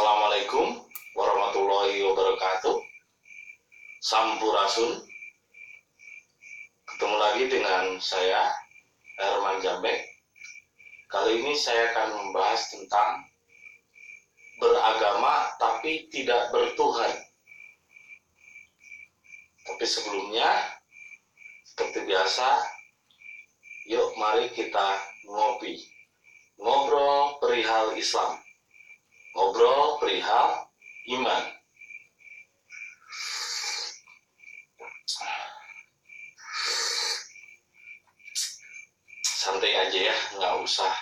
Assalamualaikum warahmatullahi wabarakatuh. Sampurasun. Ketemu lagi dengan saya Herman Jambek. Kali ini saya akan membahas tentang beragama tapi tidak bertuhan. Tapi sebelumnya, seperti biasa, yuk mari kita ngopi. Ngobrol perihal Islam ngobrol perihal iman. Santai aja ya, nggak usah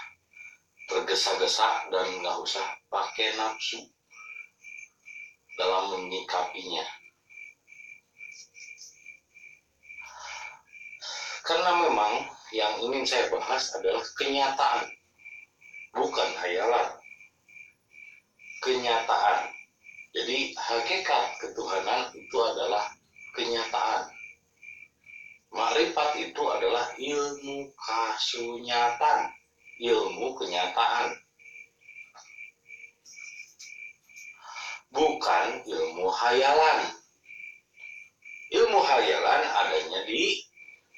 tergesa-gesa dan nggak usah pakai nafsu dalam menyikapinya. Karena memang yang ingin saya bahas adalah kenyataan, bukan hayalan kenyataan. Jadi hakikat ketuhanan itu adalah kenyataan. Makrifat itu adalah ilmu kasunyatan, ilmu kenyataan. Bukan ilmu hayalan. Ilmu hayalan adanya di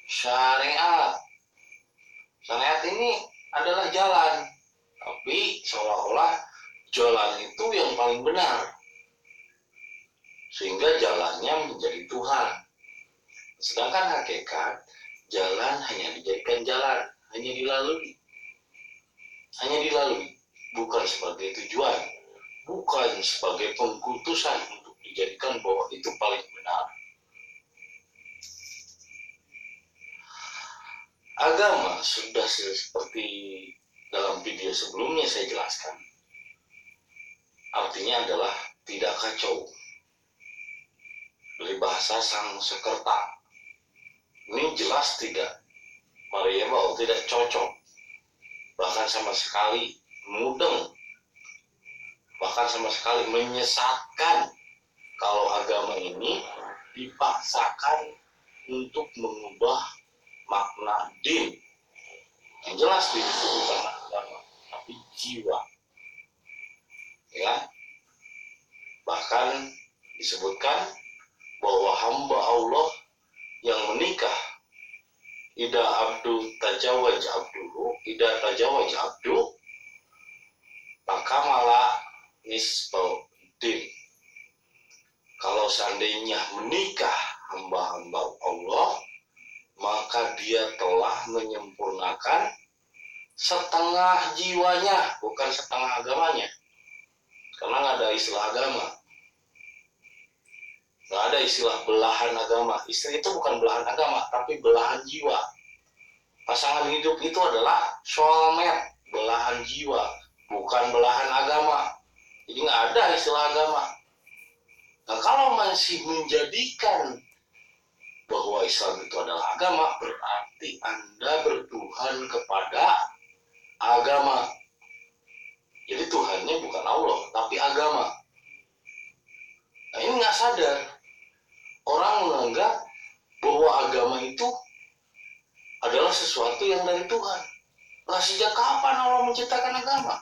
syariat. Syariat ini adalah jalan, tapi seolah-olah jalan itu yang paling benar. Sehingga jalannya menjadi Tuhan. Sedangkan hakikat jalan hanya dijadikan jalan hanya dilalui. Hanya dilalui bukan sebagai tujuan bukan sebagai pengkultusan untuk dijadikan bahwa itu paling benar. Agama sudah seperti dalam video sebelumnya saya jelaskan artinya adalah tidak kacau. Dari bahasa sang sekerta. Ini jelas tidak variabel, tidak cocok. Bahkan sama sekali mudeng. Bahkan sama sekali menyesatkan kalau agama ini dipaksakan untuk mengubah makna din. Yang jelas din itu bukan agama, tapi jiwa ya. Bahkan disebutkan bahwa hamba Allah yang menikah ida abdu tajawaj abduhu ida tajawaj abdu maka malah din kalau seandainya menikah hamba-hamba Allah maka dia telah menyempurnakan setengah jiwanya bukan setengah agamanya karena nggak ada istilah agama. Nggak ada istilah belahan agama. Istri itu bukan belahan agama tapi belahan jiwa. Pasangan hidup itu adalah soulmate belahan jiwa bukan belahan agama. Jadi nggak ada istilah agama. Nah kalau masih menjadikan bahwa Islam itu adalah agama berarti anda bertuhan kepada agama jadi Tuhannya bukan Allah, tapi agama. Nah ini nggak sadar. Orang menganggap bahwa agama itu adalah sesuatu yang dari Tuhan. Lah sejak kapan Allah menciptakan agama?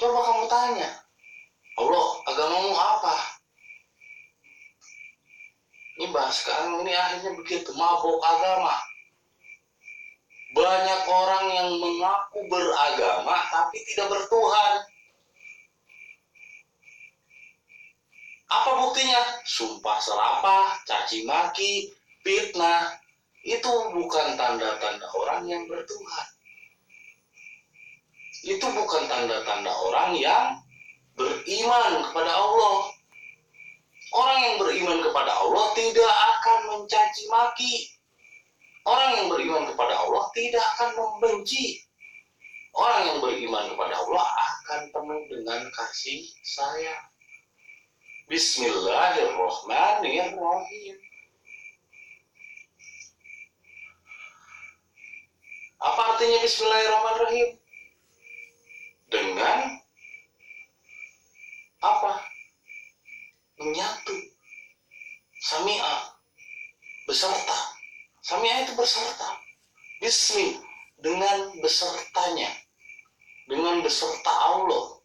Coba kamu tanya. Allah, agamamu apa? Ini bahas sekarang ini akhirnya begitu mabuk agama banyak orang yang mengaku beragama tapi tidak bertuhan. Apa buktinya? Sumpah serapah, caci maki, fitnah. Itu bukan tanda-tanda orang yang bertuhan. Itu bukan tanda-tanda orang yang beriman kepada Allah. Orang yang beriman kepada Allah tidak akan mencaci maki, Orang yang beriman kepada Allah tidak akan membenci. Orang yang beriman kepada Allah akan penuh dengan kasih sayang. Bismillahirrahmanirrahim. Apa artinya Bismillahirrahmanirrahim? Dengan apa? Menyatu. Sami'a. Beserta Samia itu berserta. Bismi dengan besertanya. Dengan beserta Allah.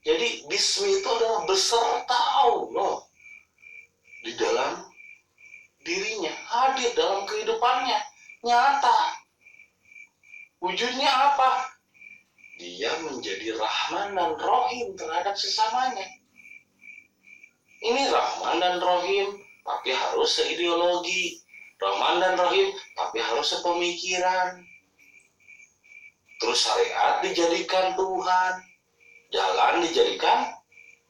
Jadi bismi itu adalah beserta Allah di dalam dirinya, hadir dalam kehidupannya, nyata. Wujudnya apa? Dia menjadi Rahman dan Rohim terhadap sesamanya. Ini Rahman dan Rohim, tapi harus seideologi. Rahman dan Rohim, tapi harus sepemikiran. Terus syariat dijadikan Tuhan, jalan dijadikan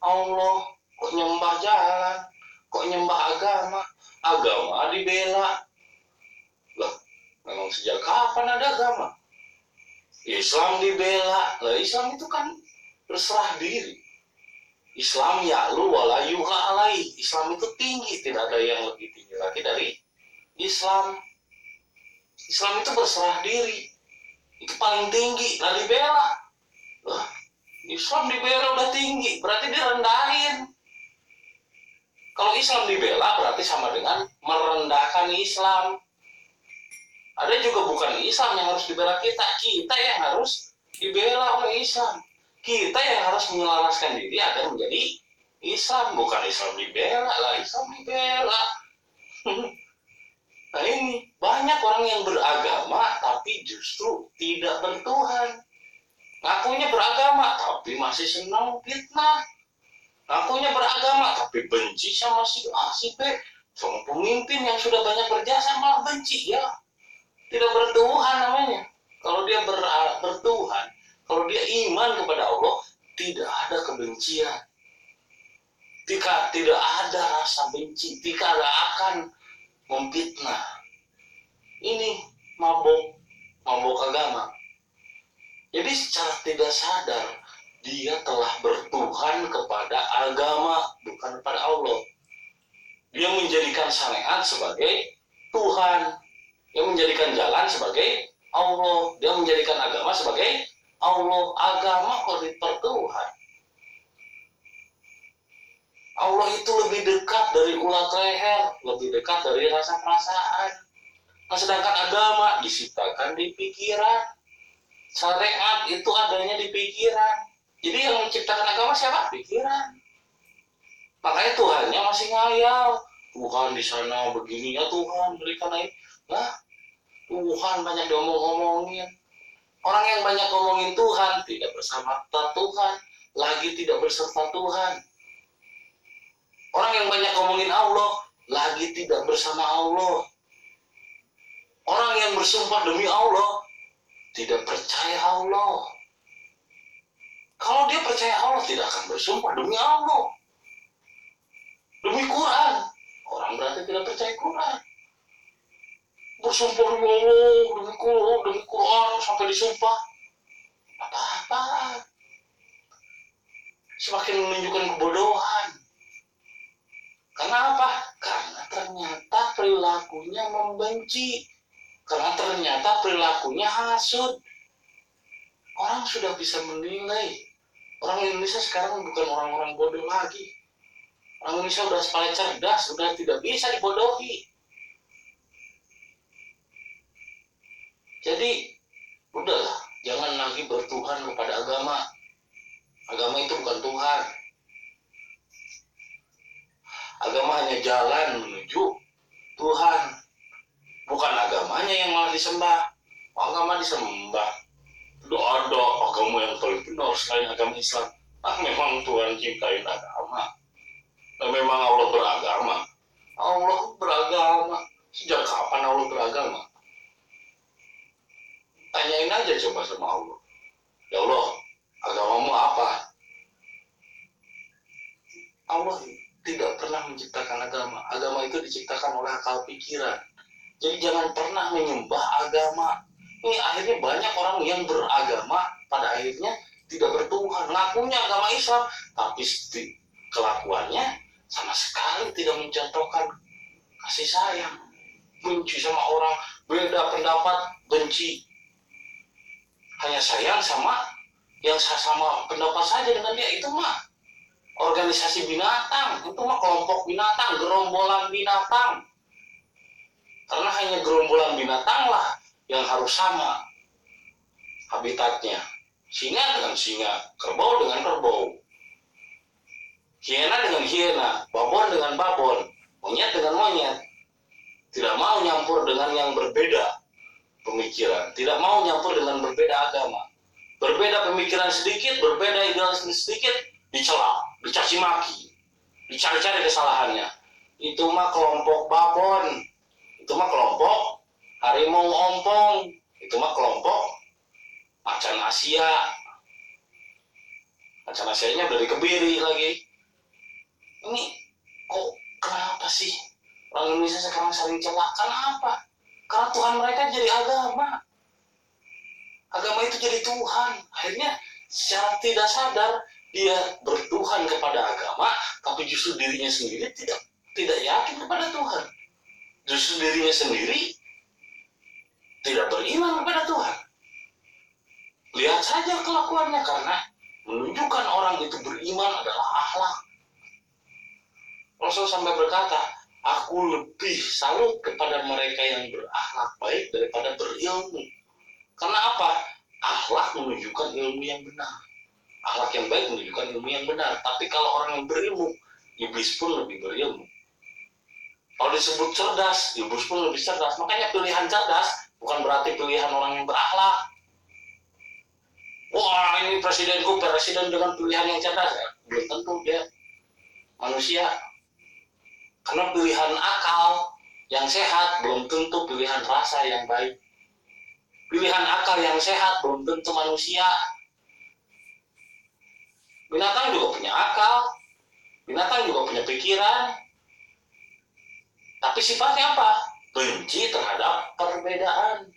Allah. Kok nyembah jalan? Kok nyembah agama? Agama dibela. Loh, memang sejak kapan ada agama? Islam dibela. Lah Islam itu kan berserah diri. Islam ya lu wala yuha alai. Islam itu tinggi, tidak ada yang lebih tinggi lagi dari Islam. Islam itu berserah diri. Itu paling tinggi lah dibela. Lah Islam dibela udah tinggi berarti direndahin. Kalau Islam dibela berarti sama dengan merendahkan Islam. Ada juga bukan Islam yang harus dibela kita kita yang harus dibela oleh Islam kita yang harus menyelaraskan diri agar menjadi Islam bukan Islam dibela lah Islam dibela Nah ini banyak orang yang beragama tapi justru tidak bertuhan. Ngakunya beragama tapi masih senang fitnah. Ngakunya beragama tapi benci sama si A, si B. Sama pemimpin yang sudah banyak berjasa malah benci ya. Tidak bertuhan namanya. Kalau dia ber, bertuhan, kalau dia iman kepada Allah, tidak ada kebencian. Tidak, tidak ada rasa benci, tidak akan memfitnah. Ini mabuk, mabuk agama. Jadi secara tidak sadar dia telah bertuhan kepada agama bukan kepada Allah. Dia menjadikan syariat sebagai Tuhan. Dia menjadikan jalan sebagai Allah. Dia menjadikan agama sebagai Allah. Agama kok dipertuhan. Allah itu lebih dekat dari ulat leher, lebih dekat dari rasa perasaan. Nah, sedangkan agama disiptakan di pikiran. Syariat itu adanya di pikiran. Jadi yang menciptakan agama siapa? Pikiran. Makanya Tuhannya masih ngayal. Tuhan di sana begini ya Tuhan berikan ini. Nah, Tuhan banyak diomong-omongin. Orang yang banyak ngomongin Tuhan tidak bersama Tuhan, lagi tidak berserta Tuhan Orang yang banyak ngomongin Allah lagi tidak bersama Allah. Orang yang bersumpah demi Allah tidak percaya Allah. Kalau dia percaya Allah tidak akan bersumpah demi Allah. Demi Quran. Orang berarti tidak percaya Quran. Bersumpah demi Allah, demi Quran, demi Quran sampai disumpah. Apa-apa. Semakin menunjukkan kebodohan Kenapa? Karena ternyata perilakunya membenci. Karena ternyata perilakunya hasut. Orang sudah bisa menilai. Orang Indonesia sekarang bukan orang-orang bodoh lagi. Orang Indonesia sudah paling cerdas, sudah tidak bisa dibodohi. Jadi, udahlah, jangan lagi bertuhan kepada agama. Agama itu bukan Tuhan Agama hanya jalan menuju Tuhan. Bukan agamanya yang malah disembah. Agama disembah. Doa doa agama yang paling benar selain agama Islam. Ah memang Tuhan cintain agama. Dan memang Allah beragama. Allah beragama. Sejak kapan Allah beragama? Tanyain aja coba sama Allah. Ya Allah, agamamu apa? Allah tidak pernah menciptakan agama. Agama itu diciptakan oleh akal pikiran. Jadi jangan pernah menyembah agama. Ini akhirnya banyak orang yang beragama pada akhirnya tidak bertuhan. Ngakunya agama Islam, tapi kelakuannya sama sekali tidak mencontohkan kasih sayang. Benci sama orang, beda pendapat, benci. Hanya sayang sama yang sama pendapat saja dengan dia, itu mah organisasi binatang. Itu mah kelompok binatang gerombolan binatang. Karena hanya gerombolan binatang lah yang harus sama habitatnya. Singa dengan singa kerbau dengan kerbau hiena dengan hiena babon dengan babon monyet dengan monyet. Tidak mau nyampur dengan yang berbeda pemikiran. Tidak mau nyampur dengan berbeda agama. Berbeda pemikiran sedikit berbeda idealisme sedikit dicela dicaci maki dicari-cari kesalahannya. Itu mah kelompok babon. Itu mah kelompok harimau ompong. Itu mah kelompok macan Asia. Macan Asianya dari kebiri lagi. Ini kok kenapa sih orang Indonesia sekarang saling celak? Kenapa karena Tuhan mereka jadi agama. Agama itu jadi Tuhan. Akhirnya secara tidak sadar dia bertuhan kepada agama tapi justru dirinya sendiri tidak tidak yakin kepada Tuhan. Justru dirinya sendiri tidak beriman kepada Tuhan. Lihat saja kelakuannya karena menunjukkan orang itu beriman adalah akhlak. Rasul sampai berkata, aku lebih salut kepada mereka yang berakhlak baik daripada berilmu. Karena apa? Akhlak menunjukkan ilmu yang benar. Akhlak yang baik menunjukkan ilmu yang benar. Tapi kalau orang yang berilmu, iblis pun lebih berilmu. Kalau disebut cerdas, iblis pun lebih cerdas. Makanya pilihan cerdas bukan berarti pilihan orang yang berakhlak wah ini presidenku presiden dengan pilihan yang cerdas ya, belum tentu dia manusia karena pilihan akal yang sehat belum tentu pilihan rasa yang baik. Pilihan akal yang sehat belum tentu manusia. Binatang juga punya akal. Binatang juga punya pikiran. Tapi sifatnya apa? Benci terhadap perbedaan.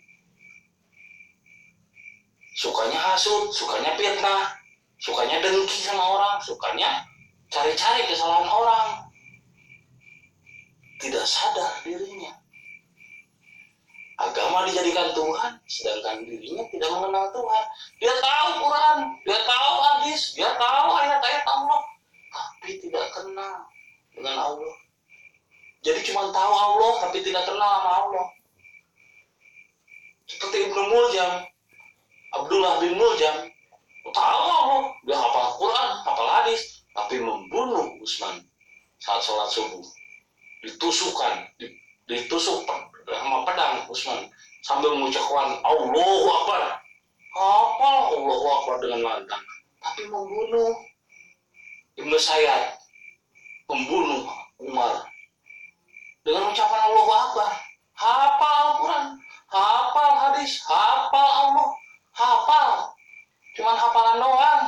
Sukanya hasut, sukanya fitnah, sukanya dengki sama orang, sukanya cari-cari kesalahan orang. Tidak sadar dirinya. Agama dijadikan Tuhan, sedangkan dirinya tidak mengenal Tuhan. Dia tahu Quran, dia tahu hadis, dia tahu ayat-ayat Allah, tapi tidak kenal dengan Allah. Jadi cuma tahu Allah, tapi tidak kenal sama Allah. Seperti Ibnu Muljam, Abdullah bin Muljam tahu Allah dia hafal Quran hafal hadis tapi membunuh Utsman saat sholat subuh ditusukkan ditusuk sama pedang Utsman sambil mengucapkan Allahu Akbar. Apa? Allahu Akbar dengan lantang. Tapi membunuh. Ibnu Sayyad membunuh Umar. Dengan ucapan Allahu Akbar. Hafal Al-Quran hafal hadis hafal Allah hafal. Cuman hafalan doang.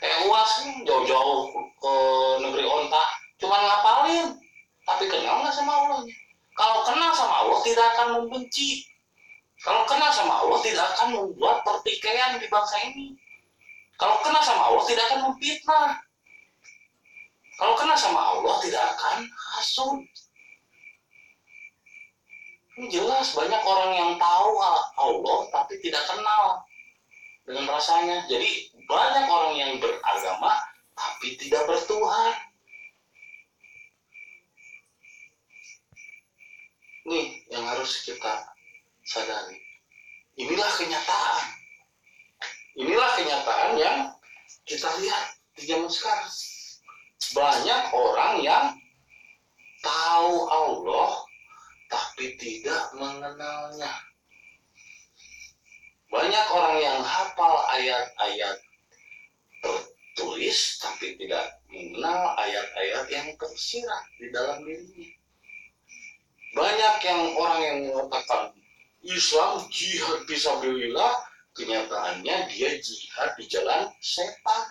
Kayak uas jauh-jauh ke negeri onta. Cuman ngapalin tapi kenal nggak sama Allah kalau kenal sama Allah tidak akan membenci. Kalau kenal sama Allah tidak akan membuat pertikaian di bangsa ini. Kalau kenal sama Allah tidak akan memfitnah. Kalau kenal sama Allah tidak akan hasut. Jelas banyak orang yang tahu Allah tapi tidak kenal dengan rasanya. Jadi banyak orang yang beragama tapi tidak bertuhan. Nih yang harus kita sadari. Inilah kenyataan. Inilah kenyataan yang kita lihat di zaman sekarang. Banyak orang yang tahu Allah tapi tidak mengenalnya. Banyak orang yang hafal ayat-ayat tertulis tapi tidak mengenal ayat-ayat yang tersirat di dalam dirinya. Banyak yang orang yang mengatakan Islam jihad bisa fisabilillah, kenyataannya dia jihad di jalan setan.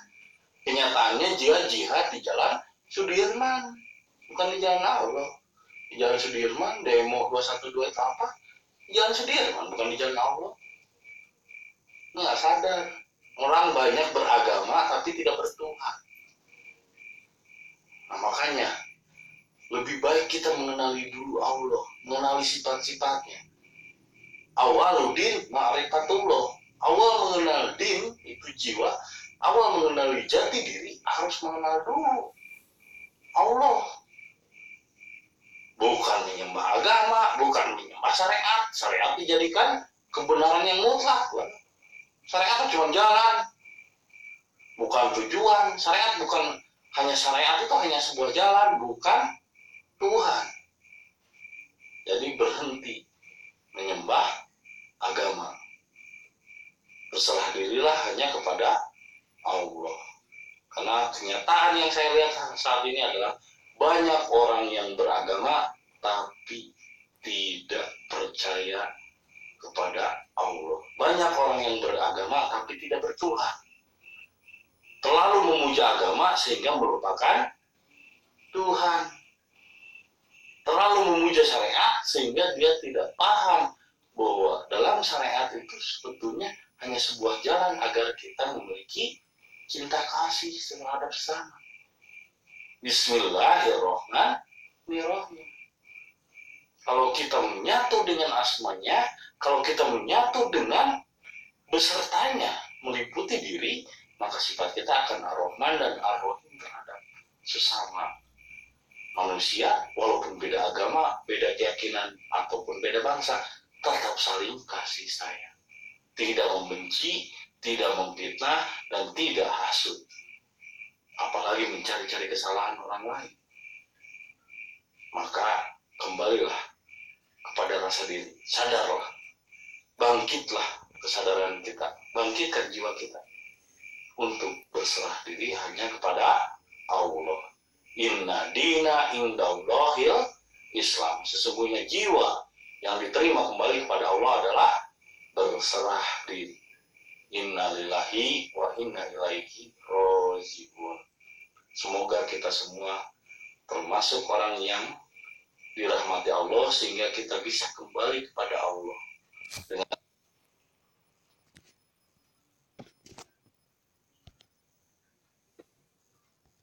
Kenyataannya dia jihad di jalan Sudirman, bukan di jalan Allah. Di Jalan Sudirman demo 212 itu apa? Di Jalan Sudirman bukan di Jalan Allah. Nggak sadar. Orang banyak beragama tapi tidak bertuhan nah makanya lebih baik kita mengenali dulu Allah mengenali sifat-sifatnya awaludin ma'rifatullah awal mengenal din itu jiwa awal mengenali jati diri harus mengenal dulu Allah bukan menyembah agama, bukan menyembah syariat. Syariat dijadikan kebenaran yang mutlak. Syariat itu cuma jalan, bukan tujuan. Syariat bukan hanya syariat itu hanya sebuah jalan bukan Tuhan jadi berhenti menyembah agama berserah dirilah hanya kepada Allah karena kenyataan yang saya lihat saat ini adalah banyak orang yang beragama tapi tidak percaya kepada Allah. Banyak orang yang beragama tapi tidak bertuhan. Terlalu memuja agama sehingga melupakan Tuhan. Terlalu memuja syariat sehingga dia tidak paham bahwa dalam syariat itu sebetulnya hanya sebuah jalan agar kita memiliki cinta kasih terhadap sesama. Bismillahirrohmanirrohim. Kalau kita menyatu dengan asmanya, kalau kita menyatu dengan besertanya, meliputi diri, maka sifat kita akan ar-Rahman dan ar-Rahim terhadap sesama manusia, walaupun beda agama, beda keyakinan, ataupun beda bangsa, tetap saling kasih sayang. Tidak membenci, tidak memfitnah, dan tidak hasut. Apalagi mencari-cari kesalahan orang lain. Maka kembalilah kepada rasa diri. Sadarlah. Bangkitlah kesadaran kita. Bangkitkan jiwa kita. Untuk berserah diri. Inna dina indallahil Islam. Sesungguhnya jiwa yang diterima kembali kepada Allah adalah berserah diri Inna lillahi wa inna ilaihi rojiun. Semoga kita semua termasuk orang yang dirahmati Allah sehingga kita bisa kembali kepada Allah dengan